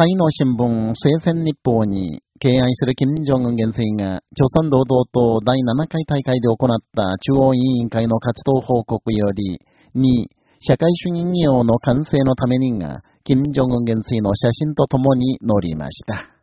タイの新聞、聖戦日報に、敬愛する金正恩元帥が、朝鮮労働党第7回大会で行った中央委員会の活動報告より、2、社会主義業の完成のためにが、金正恩元帥の写真とともに載りました。